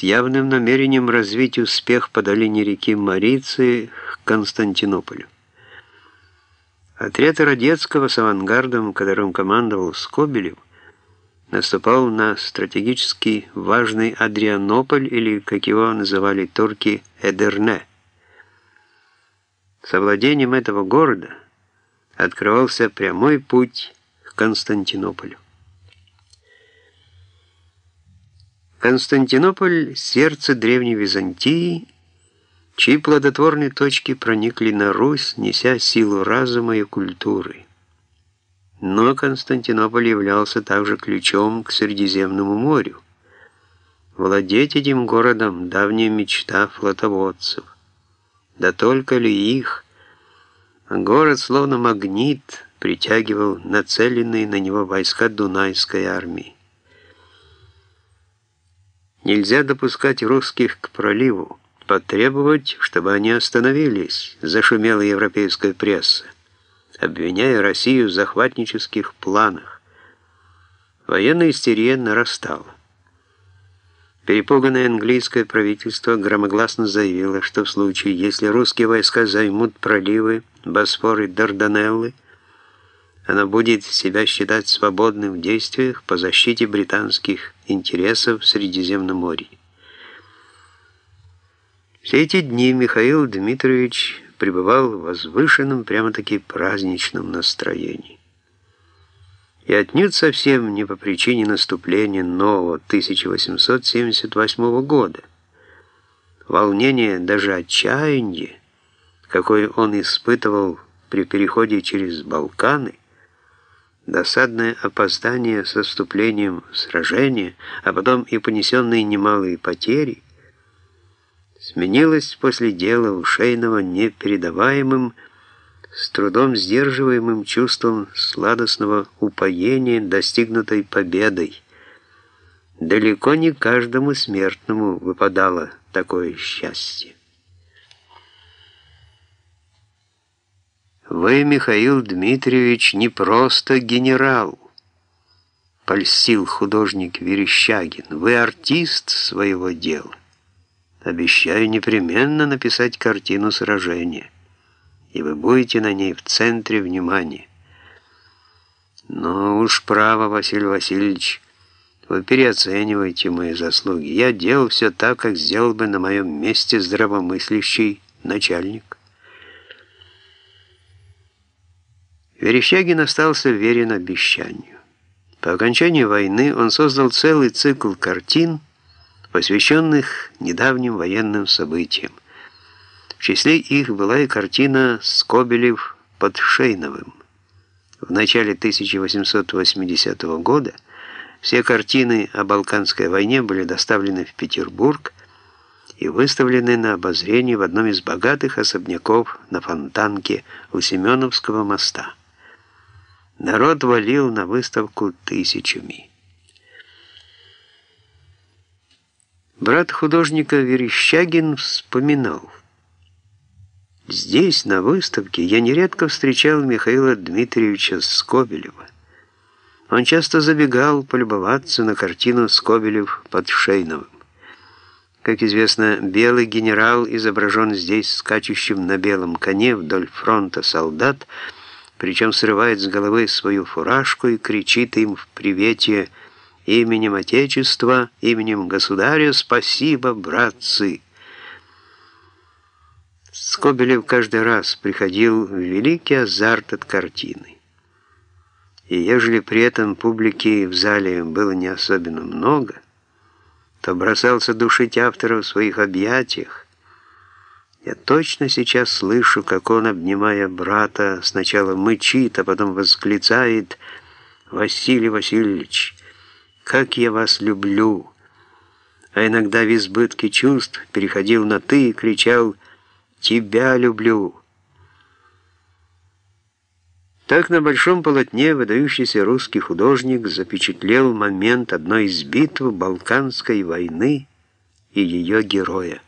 с явным намерением развить успех по долине реки Марицы к Константинополю. Отряд Родецкого с авангардом, которым командовал Скобелев, наступал на стратегически важный Адрианополь, или, как его называли турки, Эдерне. С овладением этого города открывался прямой путь к Константинополю. Константинополь – сердце древней Византии, чьи плодотворные точки проникли на Русь, неся силу разума и культуры. Но Константинополь являлся также ключом к Средиземному морю. Владеть этим городом – давняя мечта флотоводцев. Да только ли их? Город, словно магнит, притягивал нацеленные на него войска Дунайской армии. Нельзя допускать русских к проливу, потребовать, чтобы они остановились, зашумела европейская пресса, обвиняя Россию в захватнических планах. Военная истерия нарастала. Перепуганное английское правительство громогласно заявило, что в случае, если русские войска займут проливы, Босфор и Дарданеллы, она будет себя считать свободным в действиях по защите британских интересов в Средиземном море. Все эти дни Михаил Дмитриевич пребывал в возвышенном, прямо-таки праздничном настроении. И отнюдь совсем не по причине наступления нового 1878 года. Волнение, даже отчаяние, какое он испытывал при переходе через Балканы, досадное опоздание с отступлением в сражение, а потом и понесенные немалые потери, сменилось после дела ушейного непередаваемым, с трудом сдерживаемым чувством сладостного упоения, достигнутой победой. Далеко не каждому смертному выпадало такое счастье. Вы, Михаил Дмитриевич, не просто генерал, польстил художник Верещагин. Вы артист своего дела. Обещаю непременно написать картину сражения, и вы будете на ней в центре внимания. Но уж право, Василий Васильевич, вы переоцениваете мои заслуги. Я делал все так, как сделал бы на моем месте здравомыслящий начальник. Верещагин остался верен обещанию. По окончании войны он создал целый цикл картин, посвященных недавним военным событиям. В числе их была и картина «Скобелев под Шейновым». В начале 1880 года все картины о Балканской войне были доставлены в Петербург и выставлены на обозрение в одном из богатых особняков на Фонтанке у Семеновского моста. Народ валил на выставку тысячами. Брат художника Верещагин вспоминал. Здесь, на выставке, я нередко встречал Михаила Дмитриевича Скобелева. Он часто забегал полюбоваться на картину Скобелев под Шейновым. Как известно, белый генерал изображен здесь скачущим на белом коне вдоль фронта солдат, причем срывает с головы свою фуражку и кричит им в привете «Именем Отечества, именем Государя, спасибо, братцы!» Скобелев каждый раз приходил в великий азарт от картины. И ежели при этом публики в зале было не особенно много, то бросался душить автора в своих объятиях, я точно сейчас слышу, как он, обнимая брата, сначала мычит, а потом восклицает «Василий Васильевич, как я вас люблю!» А иногда в избытке чувств переходил на «ты» и кричал «Тебя люблю!» Так на большом полотне выдающийся русский художник запечатлел момент одной из битв Балканской войны и ее героя.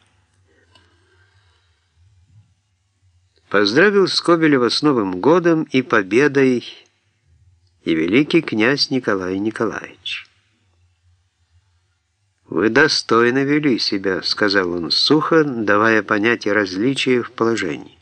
Поздравил Скобелева с Новым годом и победой и великий князь Николай Николаевич. «Вы достойно вели себя», — сказал он сухо, давая понять и различие в положении.